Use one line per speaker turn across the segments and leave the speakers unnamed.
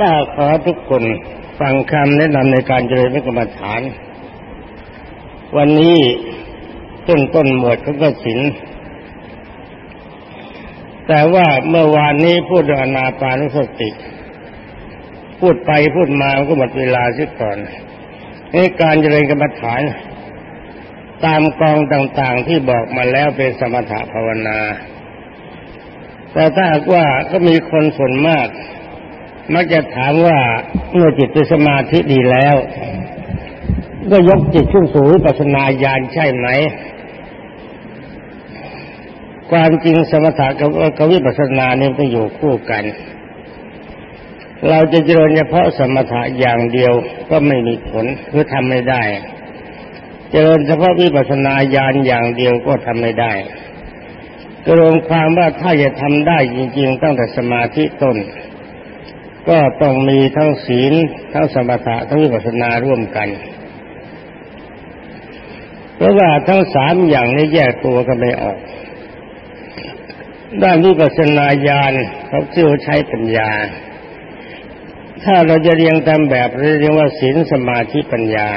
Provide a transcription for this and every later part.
ถ้าขอทุกคนฟังคำแนะนำในการเจริญกรรมฐาน วันนี้ต้นต้นหมวดเขาก็สินแต่ว่าเมื่อวานนี้พูดอนาปานุสติ พูดไปพูดมาก็หมดเวลาเสียก่อนในการเจริญกรรมฐาน ตามกองต่างๆที่บอกมาแล้วเป็นสมถะภาวนา แต่ถ้าว่าก็มีคนส่วนมาก มักจะถามว่าเมื่อจิตเป็นสมาธิดีแล้วก็ยกจิตขึ้นสู่ปัสนาญาณใช่ไหม ความจริงสมถะกับวิปัสนาเนี่ยต้อยู่คู่กัน เราจะเจริญเฉพาะสมถะอย่างเดียวก็ไม่มีผลคือทำไม่ได้ เจริญเฉพาะวิปัสนาญาณอย่างเดียวก็ทำไม่ได้กรวมความว่าถ้าจะทำได้จริง ๆ ตั้งแต่สมาธิต้น ก็ต้องมีทั้งศีลทั้งสมถะทั้งวิปัสสนาร่วมกันเพราะว่าทั้งสามอย่างนี้แยกตัวกันไม่ออก ด้านวิปัสสนาญาณเขาเชื่อใช้ปัญญา ถ้าเราจะเรียงตามแบบเรียกว่าศีลสมาธิปัญญา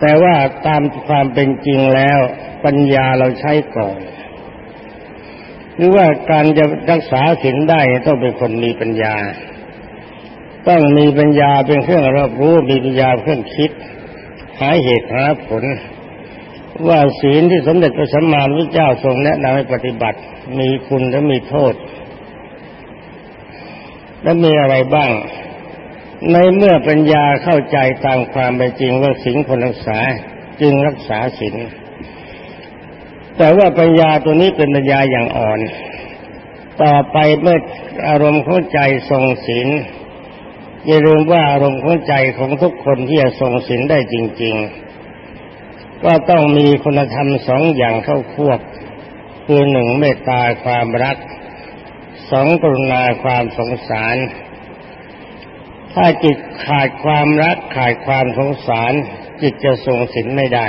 แต่ว่าตามความเป็นจริงแล้วปัญญาเราใช้ก่อน หรือว่าการจะรักษาศีลได้ต้องเป็นคนมีปัญญา ต้องมีปัญญาเป็นเครื่องรับรู้มีปัญญาเครื่องคิด หาเหตุหาผล ว่าศีลที่สมเด็จพระสัมมาสัมพุทธเจ้าทรงแนะนำให้ปฏิบัติ มีคุณและมีโทษ และมีอะไรบ้าง ในเมื่อปัญญาเข้าใจตามความเป็นจริงว่าสิ่งคนรักษาจึงรักษาศีล แต่ว่าปัญญาตัวนี้เป็นปัญญาอย่างอ่อน ต่อไปเมื่ออารมณ์ของใจทรงศีลอย่าลืมว่าอารมณ์ของใจของทุกคนที่จะทรงศีลได้จริง ๆ ก็ต้องมีคุณธรรมสองอย่างเข้าควบ คือหนึ่งเมตตาความรักสองกรุณาความสงสาร ถ้าจิตขาดความรักขาดความสงสาร จิตจะทรงศีลไม่ได้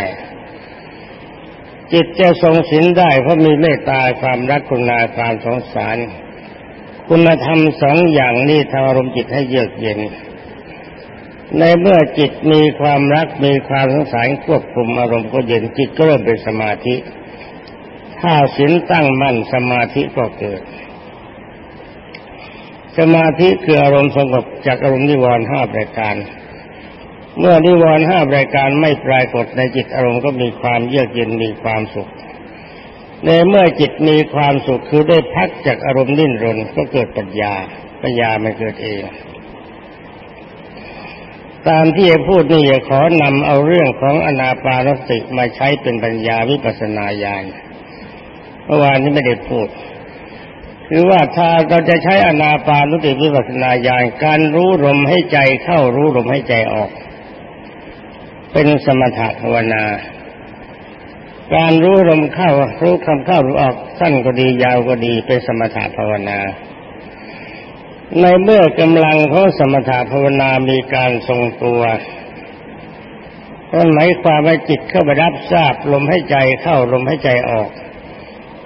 จิตจะทรงศีลได้เพราะมีเมตตาความรักคุณาความสงสาร คุณธรรมสองอย่างนี้ทำอารมณ์จิตให้เยือกเย็น ในเมื่อจิตมีความรักมีความสงสารควบคุมอารมณ์ก็เย็นจิตก็เริ่มเป็นสมาธิ ถ้าศีลตั้งมั่นสมาธิก็เกิด สมาธิคืออารมณ์สงบจากอารมณ์นิวรณ์ห้าประการ เมื่อนิวรณ์ห้ารายการไม่ปรากฏในจิตอารมณ์ก็มีความเยือกเย็นมีความสุข ในเมื่อจิตมีความสุขคือได้พักจากอารมณ์ดิ้นรนก็เกิดปัญญา ปัญญาไม่เกิดเอง ตามที่พูดนี่ขอนำเอาเรื่องของอนาปานสติมาใช้เป็นปัญญาวิปัสนาญาณเมื่อวานนี้ไม่ได้พูดคือว่าถ้าเราจะใช้อนาปานุติวิปัสนาญาณการรู้ลมให้ใจเข้ารู้ลมให้ใจออก เป็นสมถะภาวนา การรู้ลมเข้ารู้คำเข้ารู้ออกสั้นก็ดียาวก็ดีเป็นสมถะภาวนา ในเมื่อกำลังของสมถะภาวนามีการทรงตัวก็หมายความว่าจิตเข้าไปรับทราบลมให้ใจเข้าลมให้ใจออก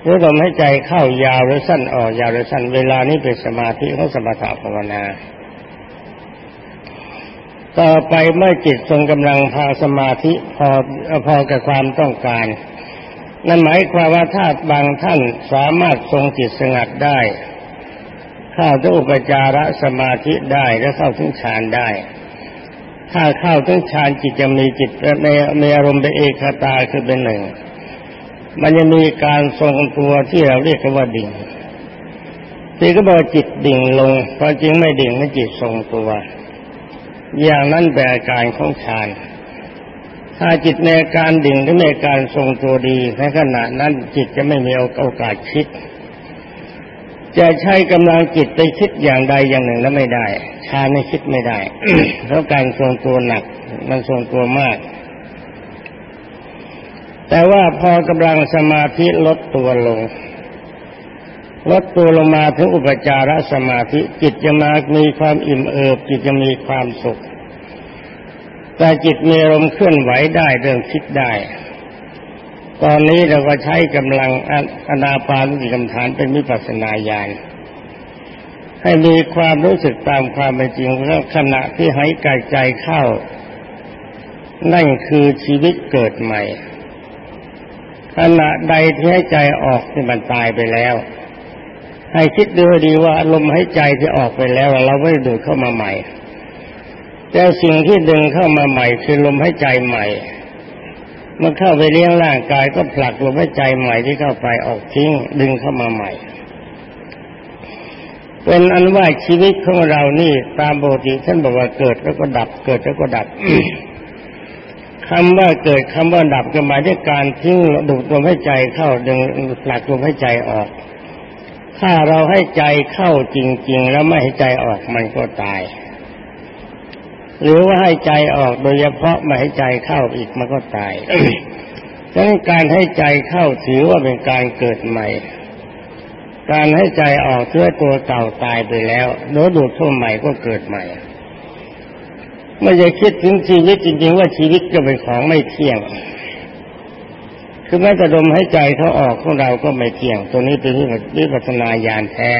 หรือลมให้ใจเข้ายาวหรือสั้นออกยาวหรือสั้นเวลานี้เป็นสมาธิของสมถะภาวนา ต่อไปเมื่อจิตทรงกำลังพาสมาธิพอพอกับความต้องการ นั่นหมายความว่าถ้าบางท่านสามารถทรงจิตสงัดได้ เข้าถึงอุปจารสมาธิได้และเข้าถึงฌานได้ ถ้าเข้าถึงฌานจิตจะมีจิตในมีอารมณ์เป็นเอกตาคือเป็นหนึ่ง มันจะมีการทรงตัวที่เราเรียกว่าดิ่งที่ก็บอกจิตดิ่งลงเพราะจริงไม่ดิ่งไม่จิตทรงตัว อย่างนั้นแปลการของฌานถ้าจิตในการดิ่งหรือในการทรงตัวดีในขณะนั้นจิตจะไม่มีโอกาสคิด จะใช้กำลังจิตไปคิดอย่างใดอย่างหนึ่งแล้วไม่ได้ฌานไม่คิดไม่ได้เพราะการทรงตัวหนัก มันทรงตัวมาก แต่ว่าพอกำลังสมาธิลดตัวลง ลดตัวลงมาถึงอุปจารสมาธิจิตจะมามีความอิ่มเอิบจิตจะมีความสุข แต่จิตมีลมเคลื่อนไหวได้เรื่องคิดได้ ตอนนี้เราก็ใช้กำลังอนาปานสติกรรมฐานเป็นมิปัสนาญาณให้มีความรู้สึกตามความเป็นจริงว่าขณะที่หายใจเข้า นั่นคือชีวิตเกิดใหม่ ขณะใดที่ให้ใจออกที่มันตายไปแล้ว ให้คิดดูดีว่าลมหายใจที่ออกไปแล้วเราไม่ดูดเข้ามาใหม่ แต่สิ่งที่ดึงเข้ามาใหม่คือลมหายใจใหม่เมื่อเข้าไปเลี้ยงร่างกายก็ผลักลมหายใจใหม่ที่เข้าไปออกทิ้งดึงเข้ามาใหม่ เป็นอันว่าชีวิตของเรานี่ตามปกติท่านบอกว่าเกิดแล้วก็ดับ เกิดแล้วก็ดับคำว่าเกิดคำว่าดับก็หมายถึงการทิ้งดูดลมหายใจเข้าดึงผลักลมหายใจออก ถ้าเราให้ใจเข้าจริง ๆ แล้วไม่ให้ใจออกมันก็ตาย หรือว่าให้ใจออกโดยเฉพาะไม่ให้ใจเข้าอีกมันก็ตายดังนั้นการให้ใจเข้าถือว่าเป็นการเกิดใหม่ การให้ใจออกเพื่อตัวเก่าตายไปแล้วโดดูดเข้าใหม่ก็เกิดใหม่ไม่จะคิดถึงชีวิตจริง ๆ ว่าชีวิตก็เป็นของไม่เที่ยง คือแม้แต่ลมให้ใจเขาออกของเราก็ไม่เที่ยง ตัวนี้เป็นวิปัสนาญาณแท้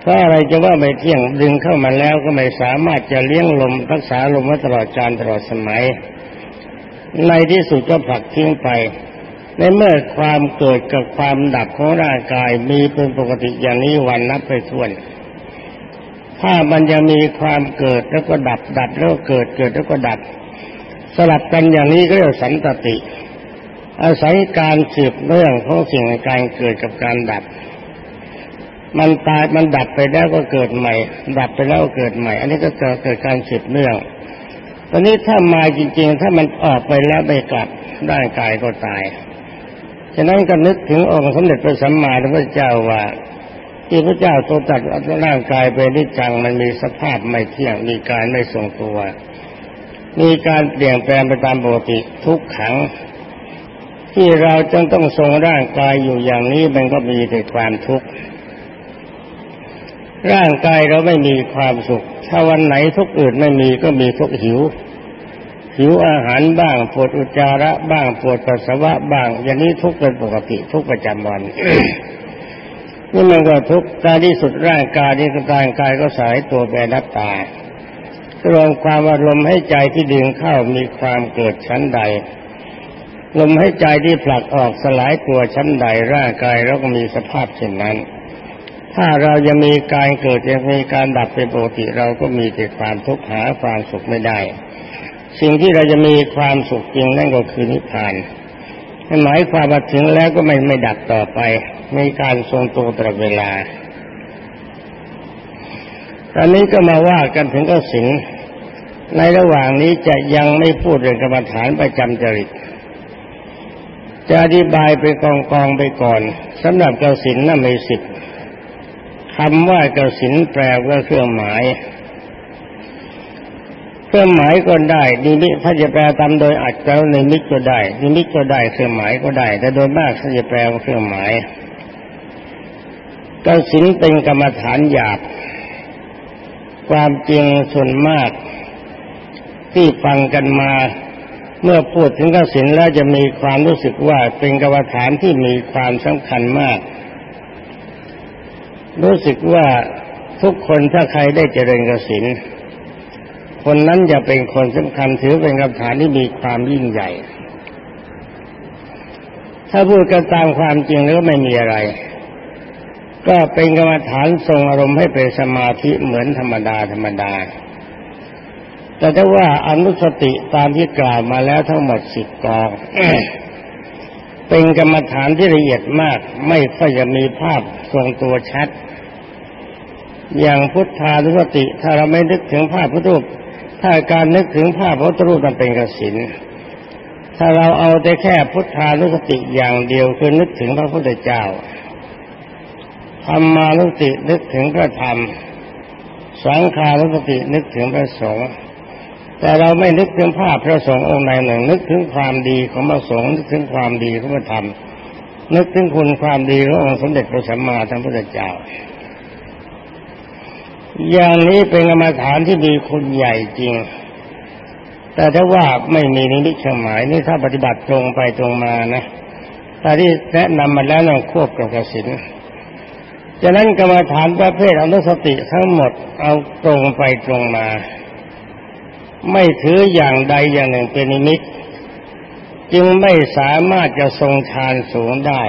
เพราะอะไรจะว่าไม่เที่ยงดึงเข้ามาแล้วก็ไม่สามารถจะเลี้ยงลมรักษาลมไว้ตลอดกาลตลอดสมัย ในที่สุดก็ผลักทิ้งไป ในเมื่อความเกิดกับความดับของร่างกายมีเป็นปกติอย่างนี้วันนับไปทวน ถ้ามันยังมีความเกิดแล้วก็ดับดับแล้วก็เกิดเกิดแล้วก็ดับ สลับกันอย่างนี้ก็เรียกสันตติ อาศัยการสืบเรื่องของสิ่งการเกิดกับการดับ มันตายมันดับไปแล้วก็เกิดใหม่ ดับไปแล้วกเกิดใหม่ อันนี้ก็เกิดเกิดการสืบเนื่องตอนนี้ถ้ามาจริง ๆ ถ้ามันออกไปแล้วไม่กลับร่างกายก็ตายฉะนั้นก็นึกถึงองค์สมเด็จพระสัมมาสัมพุทธเจ้าว่าที่พระเจ้าทรงตัดร่างกายไปนิจังมันมีสภาพไม่เที่ยงมีการไม่ทรงตัว มีการเปลี่ยนแปลงไปตามปกติทุกขัง ที่เราจึงต้องทรงร่างกายอยู่อย่างนี้มันก็มีแต่ความทุกข์ร่างกายเราไม่มีความสุข ถ้าวันไหนทุกอื่นไม่มีก็มีทุกหิว หิวอาหารบ้างปวดอุจจาระบ้างปวดปัสสาวะบ้าง อย่างนี้ทุกเป็นปกติทุกประจำวันนี่มันก็ทุกการที่สุดร่างกายที่ร่างกายก็สายตัวแปรนับตารวมความว่าลมณ์ให้ใจที่ดึงเข้ามีความเกิดชั้นใด ลมให้ใจที่ผลักออกสลายตัวชั้นใดร่างกายเราก็มีสภาพเช่นนั้น ถ้าเรายังมีการเกิดยังมีการดับเป็นปกติเราก็มีแต่ความทุกข์หาความสุขไม่ได้ สิ่งที่เราจะมีความสุขจริงนั่นก็คือนิพพานหมายความว่าถึงแล้วก็ไม่ไม่ดับต่อไปมีการทรงตัวตลอดเวลาตอนนี้ก็มาว่ากันถึงก็สิงในระหว่างนี้จะยังไม่พูดเรื่องกรรมฐานประจำจริต จะอธิบายไปกองกองไปก่อนสำหรับกสินนั่นไม่สิบคำว่ากสินแปลว่าเครื่องหมายเครื่องหมายก็ได้ดีมิถ้าจะแปลตามโดยอัดแล้วในมิตก็ได้ดีมิตก็ได้เครื่องหมายก็ได้ แต่โดยมากถ้าจะแปลว่าเครื่องหมายกสินเป็นกรรมฐานหยาบ ความจริงส่วนมาก ที่ฟังกันมา เมื่อพูดถึงกสินแล้วจะมีความรู้สึกว่าเป็นกรรมฐานที่มีความสำคัญมาก รู้สึกว่าทุกคนถ้าใครได้เจริญกสินคนนั้นจะเป็นคนสำคัญถือเป็นคำถามที่มีความยิ่งใหญ่ ถ้าพูดกันตามความจริงแล้วไม่มีอะไร ก็เป็นกรรมฐานทรงอารมณ์ให้เป็นสมาธิเหมือนธรรมดาธรรมดา แต่ถ้าว่าอนุสติตามที่กล่าวมาแล้วทั้งหมดสิบกอง เป็นกรรมฐานที่ละเอียดมาก ไม่ค่อยจะมีภาพทรงตัวชัด อย่างพุทธานุสติ ถ้าเราไม่นึกถึงภาพพุทธรูป ถ้าการนึกถึงภาพพุทธรูปมันเป็นกสินถ้าเราเอาแต่แค่พุทธานุสติอย่างเดียวคือนึกถึงพระพุทธเจ้าธรรมานุสตินึกถึงพระธรรม สังขานุสตินึกถึงพระสงฆ์ แต่เราไม่นึกถึงภาพพระสงฆ์องค์ใดหนึ่ง นึกถึงความดีของพระสงฆ์นึกถึงความดีของพระธรรมนึกถึงคุณความดีขององค์สมเด็จพระสัมมาสัมพุทธเจ้า อย่างนี้เป็นกรรมฐานที่มีคุณใหญ่จริง แต่ถ้าว่าไม่มีนิมิตหมายนี่ถ้าปฏิบัติตรงไปตรงมานะแต่ที่แนะนำมาแล้วต้องควบกับกสินฉะนั้นกรรมฐานประเภทอนุสติทั้งหมดเอาตรงไปตรงมา ไม่ถืออย่างใดอย่างหนึ่งเป็นนิมิต จึงไม่สามารถจะทรงฌานสูงได้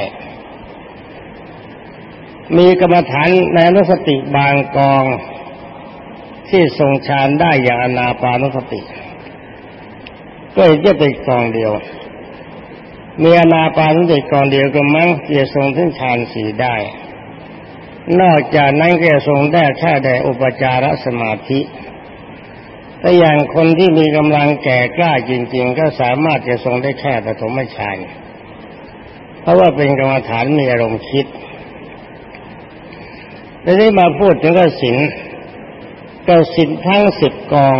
มีกรรมฐานในนุสติบางกอง ที่ทรงฌานได้อย่างอนาปานุสติ ก็จะเป็นกองเดียว มีอนาปานุสติกองเดียวก็มั้งจะทรงถึงฌานสี่ได้นอกจากนั้นก็ทรงได้แค่ได้อุปจารสมาธิ แต่อย่างคนที่มีกำลังแก่กล้าจริง ๆ ก็สามารถจะทรงได้แค่ปฐมฌานเพราะว่าเป็นกรรมฐานมีอารมณ์คิดแล้นี้มาพูดถึงกสินกสินทั้งสิบกอง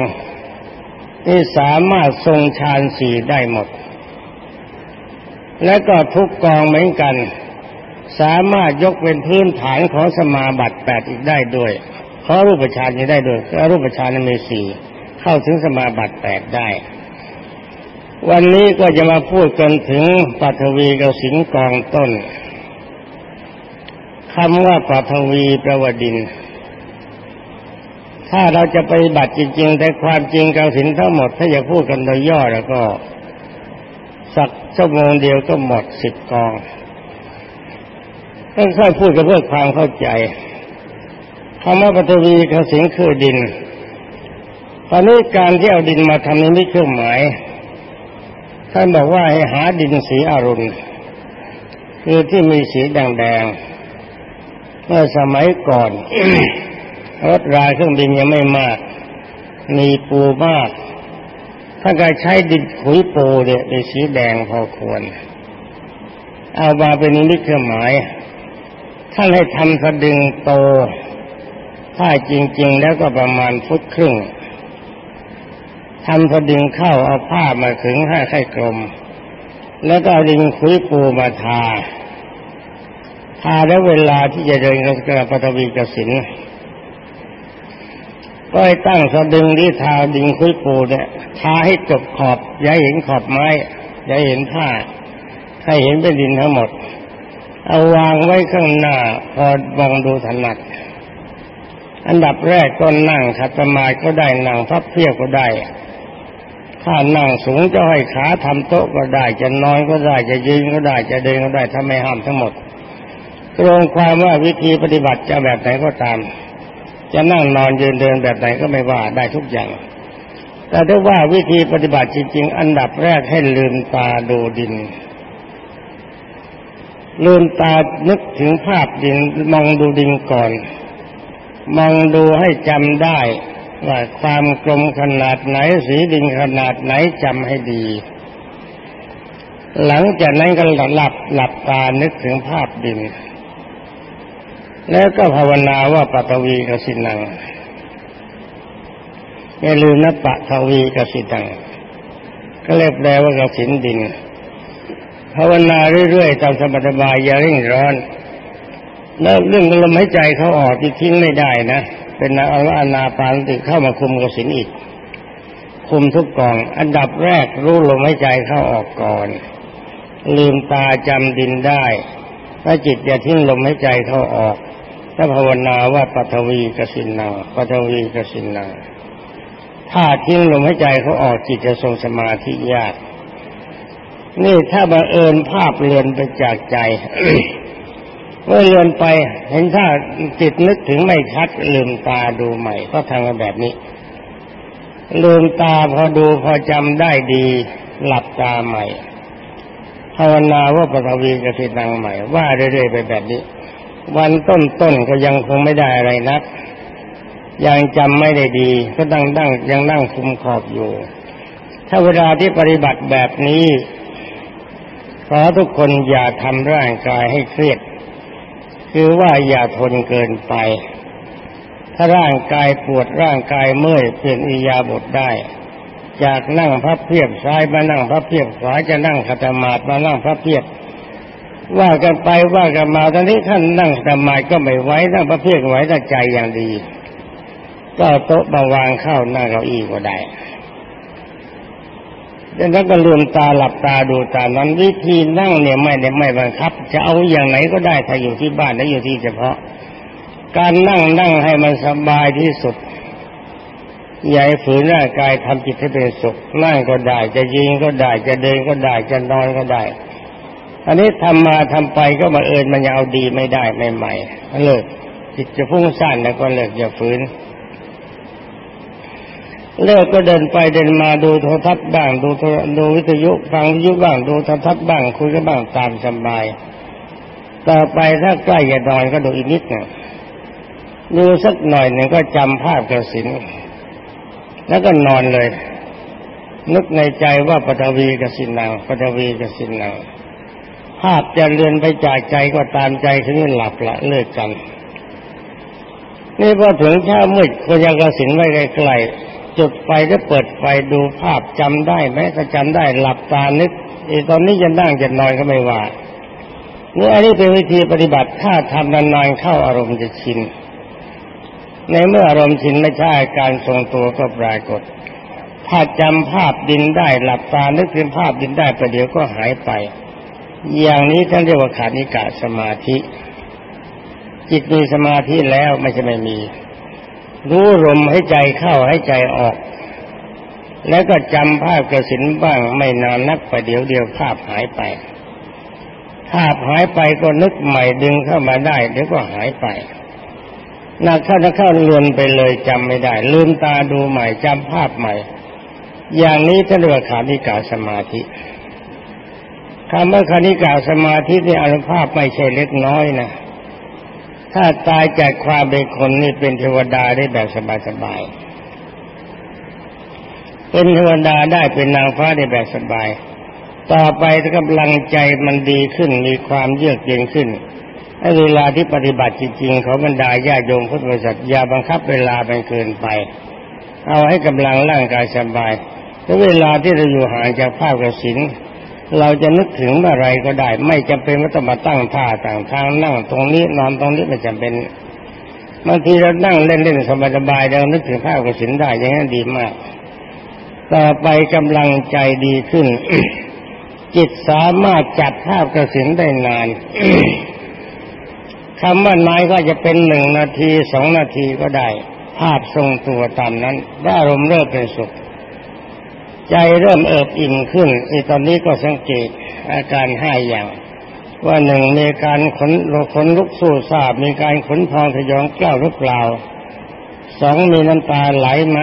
ที่สามารถทรงฌานสี่ได้หมด และก็ทุกกองเหมือนกัน สามารถยกเป็นพื้นฐานของสมาบัติแปดอีกได้ด้วยขอรูปฌานจะได้ด้วยอรูปฌานมีสี่ เข้าถึงสมาบัติแปดได้ วันนี้ก็จะมาพูดกันถึงปัทวีกับสิงกองต้นคำว่าปัทวีประวดิน ถ้าเราจะไปบัติจริง ๆ แต่ความจริงกับสินทั้งหมด ถ้าจะพูดกันโดยย่อแล้วก็ สักชั่วโมงเดียวก็หมดสิบกองค่อยๆพูดกันเพื่อความเข้าใจคำว่าปฐวีกสิงคือดิน ตอนนี้การที่เอาดินมาทำนี้เครื่องหมายท่านบอกว่าให้หาดินสีอรุณคือที่มีสีแดงๆเมื่อสมัยก่อนรถรายเครื่องบินยังไม่มาก มีปูมากถ้าการใช้ดินขุยปูเนี่ยเป็นสีแดงพอควร เอามาเป็นนิเครื่องหมายท่านให้ทำสะดึงโต ถ้าจริง ๆ แล้วก็ประมาณฟุตครึ่ง ทำสะดึงเข้าเอาผ้ามาขึงให้ให้กลม แล้วก็เอาดิงคุยปูมาทา ทาแล้วเวลาที่จะเดินกระปฐวีกสินก็ให้ตั้งสะดึงที่ทาดิงคุยปูเนี่ยทาให้จบขอบ อย่าเห็นขอบไม้ อย่าเห็นผ้าให้เห็นเป็นดินทั้งหมด เอาวางไว้ข้างหน้า พอมองดูถนัดอันดับแรกก็นั่งขัดสมาก็ได้นั่งพับเพียบก็ได้ ถ้านั่งสูงจะให้ขาทำโต๊ะก็ได้จะนอนก็ได้จะยืนก็ได้จะเดินก็ได้ถ้าไม่ห้ามทั้งหมดตรงความว่าวิธีปฏิบัติจะแบบไหนก็ตาม จะนั่งนอนยืนเดินแบบไหนก็ไม่ว่าได้ทุกอย่าง แต่ถ้าว่าวิธีปฏิบัติจริง ๆ อันดับแรกให้ลืมตาดูดินลืมตานึกถึงภาพดินมองดูดินก่อน มองดูให้จำได้ ว่าความกลมขนาดไหนสีดินขนาดไหนจำให้ดี หลังจากนั้นก็หลับหลับตานึกถึงภาพดิน แล้วก็ภาวนาว่าปัตวีกสินังอย่าลืมนะปัทวีกสินัง ก็เรียกแปลว่ากสินดินภาวนาเรื่อยๆตามสมบายอย่าเร่งร้อนแล้วเรื่องลมหายใจเขาออกที่ทิ้งไม่ได้นะ เป็นอาอานาปานติเข้ามาคุมกสินอีก คุมทุกกอง อันดับแรกรู้ลมหายใจเข้าออกก่อน ลืมตาจำดินได้ถ้าจิตอย่าทิ้งลมหายใจเข้าออกถ้าภาวนาว่าปัทวีกสินนาปัทวีกสินนา ถ้าทิ้งลมหายใจเขาออกจิตจะทรงสมาธิยาก นี่ถ้าบังเอิญภาพเลือนไปจากใจ เมื่อเลือนไปเห็นถ้าจิตนึกถึงไม่ชัดลืมตาดูใหม่ ก็ทำแบบนี้ลืมตาพอดูพอจำได้ดี หลับตาใหม่ภาวนาว่าปฐวีกสิตังใหม่ ว่าเรื่อยๆไปแบบนี้ วันต้นๆก็ยังคงไม่ได้อะไรนัก ยังจำไม่ได้ดี ก็ตั้งตั้งยังนั่งคุมขอบอยู่ ถ้าเวลาที่ปฏิบัติแบบนี้ขอทุกคนอย่าทำร่างกายให้เครียด คือว่าอย่าทนเกินไป ถ้าร่างกายปวดร่างกายเมื่อยเปลี่ยนอิยาบทได้ จากนั่งพับเพียบซ้ายมานั่งพับเพียบขวาจะนั่งขัตมาดมานั่งพับเพียบ ว่ากันไปว่ากันมาตอนนี้ท่านนั่งขัตมาดก็ไม่ไหวนั่งพับเพียบไหวแต่ใจอย่างดี ก็โต๊ะมาวางเข้าหน้าเก้าอี้ก็ได้ ดังนั้นก็ลืมตาหลับตาดูตานั้นวิธีนั่งเนี่ยไม่ได้ไม่บังคับ จะเอาอย่างไหนก็ได้ถ้าอยู่ที่บ้านและอยู่ที่เฉพาะ การนั่งนั่งให้มันสบายที่สุดอย่าฝืนร่างกายทำจิตให้เป็นสุขนั่งก็ได้ จะยิงก็ได้ จะเดินก็ได้ จะนอนก็ได้ อันนี้ทำมาทำไปก็มาเอิญมันยังเอาดีไม่ได้ใหม่ๆเลิกจิตจะฟุ้งซ่านแล้วก็เลิกอย่าฝืน เลิกก็เดินไปเดินมาดูโทรทัศน์บ้าง ดูดูวิทยุฟังวิทยุบ้างดูโทรทัศน์บ้างคุยกันบ้างตามสบาย ต่อไปถ้าใกล้จะนอนก็ดูอีกนิดหนึ่งดูสักหน่อยหนึ่งก็จำภาพกระสินแล้วก็นอนเลย นึกในใจว่าปฐวีกสินังปฐวีกสินังภาพจะเลือนไปจากใจก็ตามใจถึงหลับละเลิกกัน นี่พอถึงเช้ามืดก็ยังกระสินไว้ใกล จุดไฟแล้วเปิดไฟดูภาพจำได้ไหมถ้าจำได้หลับตานึกอตอนนี้จะนั่งจะนอนก็ไม่ว่านี่อันนี้เป็นวิธีปฏิบัติถ้าทำนานๆเข้าอารมณ์จะชิน ในเมื่ออารมณ์ชินไม่ใช่การทรงตัวก็ปรากฏ ถ้าจำภาพดินได้หลับตานึกถึงภาพดินได้ประเดี๋ยวก็หายไป อย่างนี้ท่านเรียกว่าขานิกะสมาธิ จิตมีสมาธิแล้วไม่ใช่ไม่มี รู้ลมให้ใจเข้าให้ใจออก แล้วก็จำภาพกระสินบ้างไม่นานนักประเดี๋ยวเดียวภาพหายไป ภาพหายไปก็นึกใหม่ดึงเข้ามาได้เดี๋ยวก็หายไปนักเข้านักเข้าเลือนไปเลยจำไม่ได้ ลืมตาดูใหม่จำภาพใหม่ อย่างนี้ท่านเรียกว่าขานิกาสมาธิคำว่าคณิกาสมาธิในอนุภาพไม่ใช่เล็กน้อยนะ ถ้าตายจากความเป็นคนนี่เป็นเทวดาได้แบบสบายๆ เป็นเทวดาได้เป็นนางฟ้าได้แบบสบาย ต่อไปถ้ากำลังใจมันดีขึ้นมีความเยือกเย็นขึ้นให้เวลาที่ปฏิบัติจริงๆเขาบรรดาญาโยมพุทธบริษัทอย่าบังคับเวลาเป็นเกินไป เอาให้กำลังร่างกายสบายถ้าเวลาที่เราอยู่ห่างจากภาพกระสิน เราจะนึกถึงอะไรก็ได้ ไม่จำเป็นว่าต้องมาตั้งท่าต่างทางนั่งตรงนี้นอนตรงนี้ไม่จำเป็นบางทีเรานั่งเล่นๆสบายๆเรานึกถึงภาพกระสินได้อย่างนั้นดีมาก ต่อไปกำลังใจดีขึ้น จิตสามารถจับภาพกระสินได้นานคำว่านายก็จะเป็นหนึ่งนาทีสองนาทีก็ได้ ภาพทรงตัวตามนั้นได้อารมเริ่มเป็นสุข ใจเริ่มเอิบอิ่มขึ้นอีตอนนี้ก็สังเกตอาการห้าอย่าง ว่าหนึ่งมีการขนขนลุกสู้ซาบมีการขนพองทยองเกล้าหรือเปล่าสองมีน้ำตาไหลไหม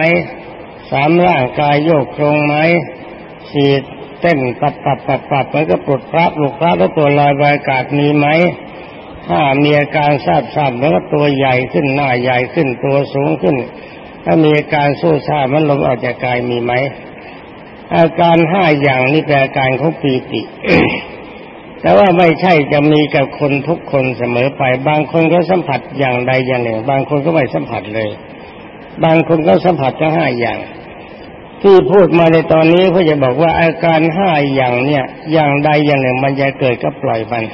สามร่างกายโยกโครงไหมสี่เต้นปับปับปับปับมันก็ปลดพระปลุกพระแล้วตัวลอยบรรยากาศมีไหมถ้ามีอาการทราบทราบแล้วก็ตัวใหญ่ขึ้นหน้าใหญ่ขึ้นตัวสูงขึ้น ถ้ามีอาการสู้ซามันลมออกจากกายมีไหม อาการห้าอย่างนี้เป็นอาการของปีติ แต่ว่าไม่ใช่จะมีกับคนทุกคนเสมอไป บางคนก็สัมผัสอย่างใดอย่างหนึ่ง บางคนก็ไม่สัมผัสเลย บางคนก็สัมผัสทั้งห้าอย่าง ที่พูดมาในตอนนี้เพื่อจะบอกว่าอาการห้าอย่างเนี่ย อย่างใดอย่างหนึ่ง มันจะเกิดก็ปล่อยมัน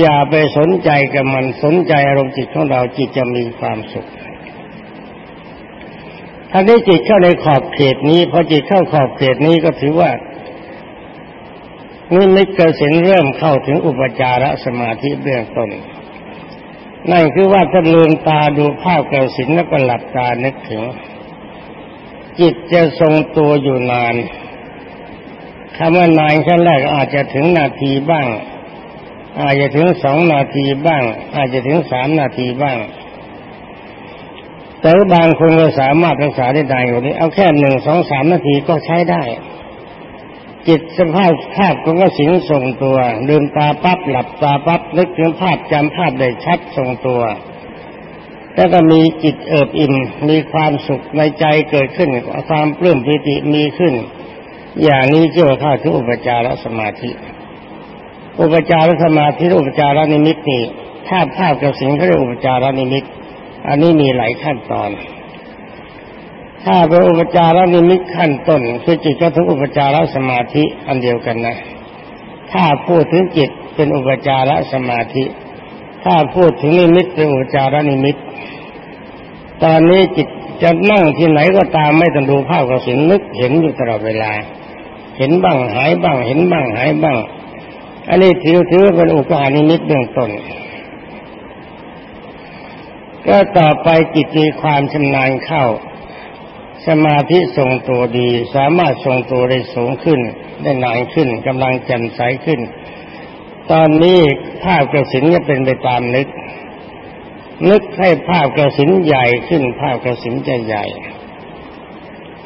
อย่าไปสนใจกับมันสนใจอารมณ์จิตของเราจิตจะมีความสุข ถ้าได้จิตเข้าในขอบเขตนี้พอจิตเข้าขอบเขตนี้ก็ถือว่านี่มิตรสินเริ่มเข้าถึงอุปจารสมาธิเบื้องต้นนั่นคือว่าถ้าลืมตาดูภาพกระสินแล้วก็หลับตานึกถึง จิตจะทรงตัวอยู่นานคำว่านานขั้นแรกอาจจะถึงนาทีบ้าง อาจจะถึงสองนาทีบ้าง อาจจะถึงสามนาทีบ้าง แต่บางคนก็สามารถรักษาได้ได้อยู่นี้ เอาแค่หนึ่งสองสามนาทีก็ใช้ได้ จิตสภาพภาพก็สิงส่งตัวลืมตาปั๊บหลับตาปั๊บนึกถึงภาพจำภาพได้ชัดส่งตัวแล้วก็มีจิตเอิบอิ่มมีความสุขในใจเกิดขึ้นความปลื้มปิติมีขึ้น อย่างนี้เรียกว่าข้าถึงอุปจารสมาธิ อุปจารสมาธิอุปจารนิมิตนี่ถ้าภาพกับสิ่งเขาเรียกอุปจารนิมิต อันนี้มีหลายขั้นตอน ถ้าเป็นอุปจารนิมิตขั้นต้นคือจิตก็ถึงอุปจารสมาธิอันเดียวกันนะ ถ้าพูดถึงจิตเป็นอุปจารสมาธิ ถ้าพูดถึงนิมิตเป็นอุปจารนิมิต ตอนนี้จิตจะนั่งที่ไหนก็ตามไม่ต้องดูภาพกับสิ่งนึกเห็นอยู่ตลอดเวลา เห็นบ้างหายบ้างเห็นบ้างหายบ้าง อันนี้ถือถือเป็นอุปาณิมิตเบื้องต้น ก็ต่อไปจิตมีความชำนาญเข้า สมาธิทรงตัวดี สามารถทรงตัวได้สูงขึ้น ได้นานขึ้นกำลังแจ่มใสขึ้น ตอนนี้ภาพกระสินจะเป็นไปตามนึก นึกให้ภาพกระสินใหญ่ขึ้น ภาพกระสินจะใหญ่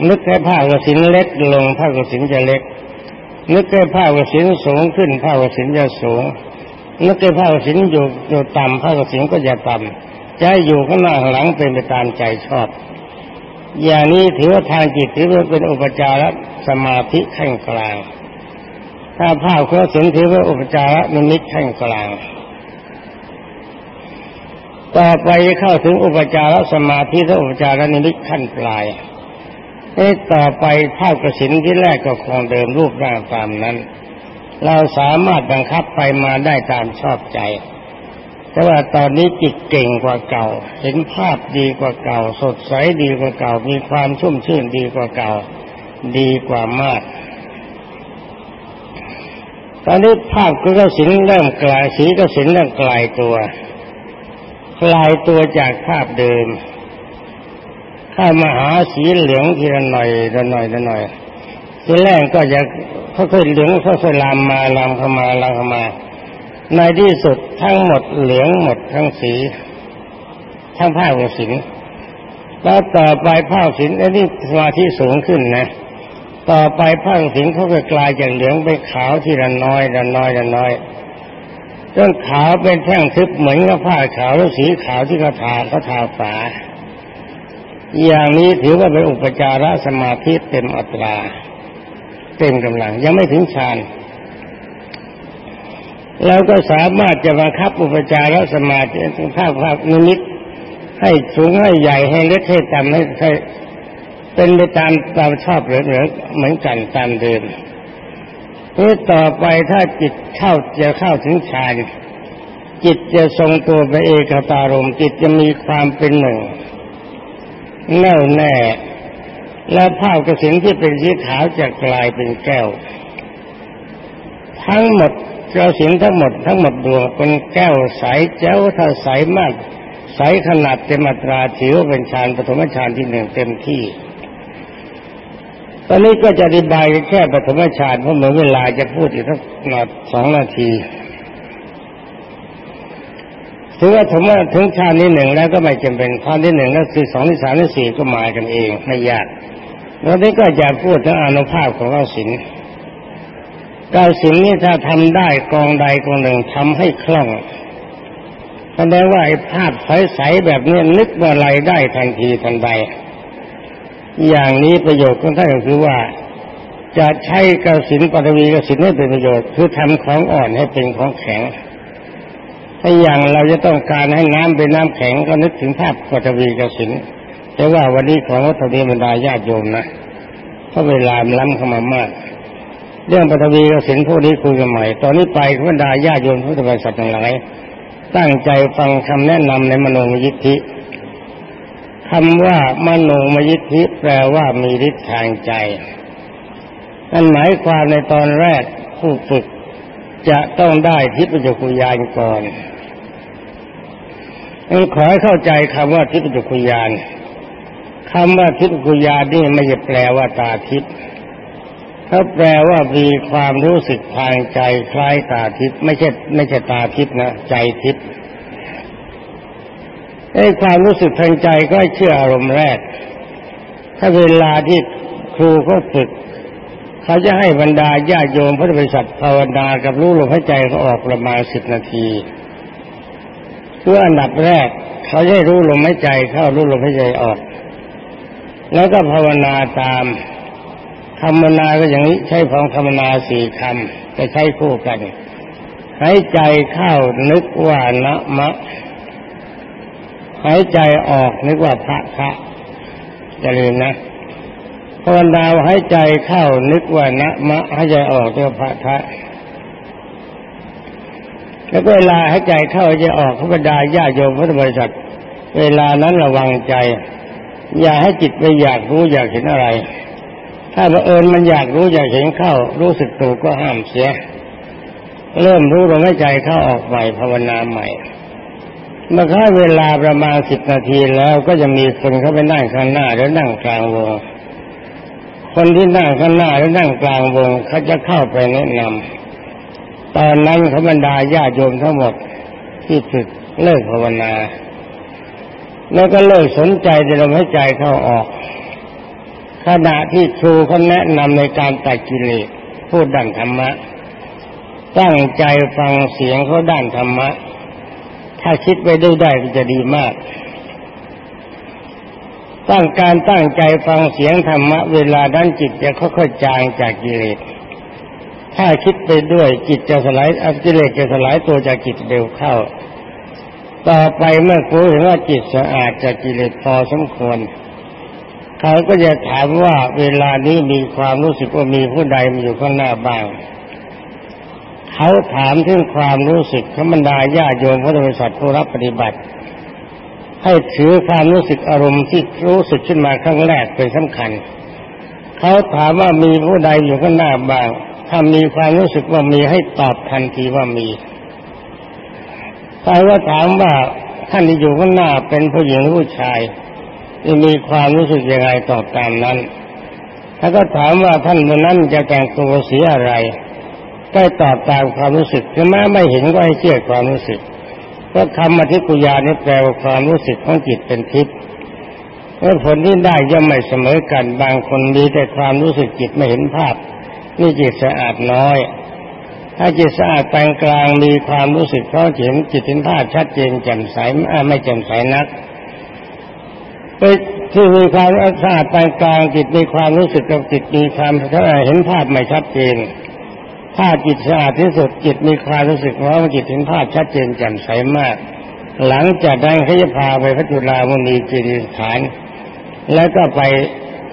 นึกให้ภาพกระสินเล็กลง ภาพกระสินจะเล็ก นึกให้ภาพกระสินสูงขึ้น ภาพกระสินจะสูงนึกให้ภาพกระสินอยู่อยู่ต่ำภาพกระสินก็จะต่ำ จะอยู่ข้างหน้าข้างหลังเป็นไปตามใจชอบ อย่างนี้ถือว่าทางจิตถือว่าเป็นอุปจารสมาธิขั้นกลาง ถ้าภาพกระสินถือว่าอุปจารนิมิตขั้นกลาง ต่อไปเข้าถึงอุปจารสมาธิและอุปจารนิมิตขั้นปลายนี่ต่อไปภาพกระสินที่แรกก็คงเดิมรูปร่างตามนั้น เราสามารถบังคับไปมาได้ตามชอบใจ แต่ว่าตอนนี้จิตเก่งกว่าเก่า เห็นภาพดีกว่าเก่า สดใสดีกว่าเก่า มีความชุ่มชื่นดีกว่าเก่า ดีกว่ามากตอนนี้ภาพกระสินเริ่มกลายสีกระสินเริ่มกลายตัวกลายตัวจากภาพเดิมข้ามาหาสีเหลืองทีละหน่อยละหน่อยละหน่อยทีแรกก็จะค่อยๆเหลืองค่อยๆลามมาลามเข้ามาลามเข้ามา ในที่สุดทั้งหมดเหลืองหมดทั้งสี ทั้งผ้าของสินแล้วต่อไปผ้าสินอันนี้สมาธิสูงขึ้นนะต่อไปผ้าสินเขาก็กลายจากเหลืองไปขาวทีละน้อยละน้อยละน้อยจนขาวเป็นแท่งทึบเหมือนกับผ้าขาวแล้วสีขาวที่เขาทาเขาทาฝา อย่างนี้ถือว่าเป็นอุปจารสมาธิเต็มอัตรา เต็มกำลังยังไม่ถึงฌาน แล้วก็สามารถจะบังคับอุปจารสมาธิภาพภาพนิมิตให้สูงให้ใหญ่ให้เล็กให้ต่ำให้ให้เป็นไปตามตามชอบเหลือเหมือนกันตามเดิมนี่ต่อไปถ้าจิตเข้าจะเข้าถึงฌานจิตจะทรงตัวไปเอกตารมจิตจะมีความเป็นหนึ่งแน่วแน่ และภาพกระสินที่เป็นสีขาวจะกลายเป็นแก้ว ทั้งหมด กระสินทั้งหมดทั้งหมดดวงเป็นแก้วใสแจ้วถ้าใสมาก ใสขนาดเต็มอัตราถือว่าเป็นฌานปฐมฌานที่หนึ่งเต็มที่ ตอนนี้ก็จะอธิบายแค่ปฐมฌานเพราะเหมือนเวลาจะพูดอีกสักนาสองนาทีถือว่าถึงว่าถึงฌานที่หนึ่งแล้วก็ไม่จำเป็นฌานที่หนึ่งแล้วคือสองที่สามที่สี่ก็มากันเองไม่ยากแล้วนี้ก็จะพูดถึงอนุภาพของเก้าสิน ก้าสินนี่ถ้าทำได้กองใดกองหนึ่งทำให้คล่องแสดงว่าไอ้ภาพใสๆแบบนี้นึกว่าอะไรได้ทันทีทันใด อย่างนี้ประโยชน์ของท่านก็คือว่า จะใช้กสินปฐวีกสินให้เป็นประโยชน์คือทำของอ่อนให้เป็นของแข็ง ถ้าอย่างเราจะต้องการให้น้ำเป็นน้ำแข็งก็นึกถึงภาพปฐวีกสินแต่ว่าวันนี้ของวัตถุบรรดาญาติโยมนะเพราะเวลาล้ำเข้ามามาก เรื่องปฐวีกสินพวกนี้คุยกันใหม่ ตอนนี้ไปบรรดาญาโยมพุทธบริษัททั้งหลาย ตั้งใจฟังคำแนะนำในมโนมยิทธิคำว่ามโนมยิทธิแปลว่ามีฤทธิ์ทางใจนั่นหมายความในตอนแรกผู้ฝึกจะต้องได้ทิพยจักุยานก่อนงั้นขอให้เข้าใจคำว่าทิพยจักุยานคำว่าทิพยจักุยานนี่ไม่ใช่แปลว่าตาทิพย์ เขาแปลว่ามีความรู้สึกทางใจคล้ายตาทิพย์ไม่ใช่ไม่ใช่ตาทิพย์นะใจทิพย์ไอ้ความรู้สึกทางใจก็เชื่ออารมณ์แรก ถ้าเวลาที่ครูเขาฝึก เขาจะให้บรรดาญาโยมพระบริษัทภาวนากับรู้ลมหายใจเขาออกประมาณสิบนาทีเพื่ออันดับแรก เขาจะให้รู้ลมหายใจเข้ารู้ลมหายใจออก แล้วก็ภาวนาตาม ธรรมนาก็อย่างนี้ใช้ของธรรมนาสี่คำจะใช้คู่กันหายใจเข้านึกว่านะมะหายใจออกนึกว่าพระพระจะลืมนะภาวนาหายใจเข้านึกว่านะมะหายใจออกเรียกพระทะแล้วเวลาหายใจเข้าหายใจออกพระบดาญาโยมพุทธบริษัท เวลานั้นระวังใจ อย่าให้จิตไปอยากรู้อยากเห็นอะไร ถ้าบังเอิญมันอยากรู้อยากเห็นเข้า รู้สึกตัวก็ห้ามเสีย เริ่มรู้ลมหายใจเข้าออกใหม่ภาวนาใหม่เมื่อเข้าเวลาประมาณสิบนาทีแล้วก็จะมีคนเข้าไปนั่งข้างหน้าแล้วนั่งกลางวง คนที่นั่งข้างหน้าแล้วนั่งกลางวงเขาจะเข้าไปแนะนำตอนนั้นเขบรรดาญาโยมทั้งหมดที่ฝึกเลิกภาวนา แล้วก็เลิกสนใจจะลมหายใจเข้าออก ขณะที่ครูเขาแนะนำในการตัดกิเลสพูดด้านธรรมะ ตั้งใจฟังเสียงเขาด้านธรรมะ ถ้าคิดไปได้ได้ก็จะดีมาก ตั้งการตั้งใจฟังเสียงธรรมะ เวลาด้านจิตจะค่อยๆจางจากกิเลสถ้าคิดไปด้วยจิตจะสลายอกิเลสจะสลายตัวจากจิตเร็วเข้า ต่อไปเมื่อรู้เห็นว่าจิตสะอาดจากกิเลสพอสมควร เขาก็จะถามว่าเวลานี้มีความรู้สึกว่ามีผู้ใดมาอยู่ข้างหน้าบ้าง เขาถามถึงความรู้สึกธรรมดาญาโยมพระบริษัทผู้รับปฏิบัติ ให้ถือความรู้สึกอารมณ์ที่รู้สึกขึ้นมาครั้งแรกเป็นสำคัญ เขาถามว่ามีผู้ใดอยู่ข้างหน้าบ้าง ถ้ามีความรู้สึกว่ามีให้ตอบทันทีว่ามีถ้าว่าถามว่าท่านที่อยู่ข้างหน้าเป็นผู้หญิงหรือผู้ชาย มีความรู้สึกยังไงต่อตามนั้นถ้าก็ถามว่าท่านคนนั้นจะแต่งตัวสีอะไรก็ตอบตามความรู้สึกถึงแม้ไม่เห็นก็ให้เชื่อความรู้สึกเพราะคำอธิกุยานี่แปลว่าความรู้สึกของจิตเป็นทิพย์เมื่อผลที่ได้ย่อมไม่เสมอกันบางคนมีแต่ความรู้สึกจิตไม่เห็นภาพนี่จิตสะอาดน้อย ถ้าจิตสะอาดกลางกลางมีความรู้สึกเพราะเห็นจิตเห็นภาพชัดเจนแจ่มใสไม่แจ่มใสนัก ไปที่มีความสะอาดกลางกลางจิตมีความรู้สึกกับจิตมีความเห็นภาพไม่ชัดเจนถ้าจิตสะอาดที่สุดจิตมีความรู้สึกว่าจิตเห็นภาพชัดเจนแจ่มใสมาก หลังจากนั้นเขาจะพาไปพระจุลามณีจิริสถาน แล้วก็ไป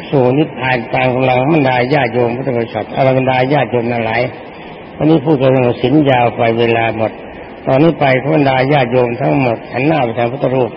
สู่นิพพานตามกำลังบรรดาญาโยมพุทธบริษัทอรบรรดาญาโยมนั่นหลายวันนี้พูดกันเรื่องสินยาวไปเวลาหมด ตอนนี้ไปบรรดาญาโยมทั้งหมดหันหน้าไปทางพุทธรูป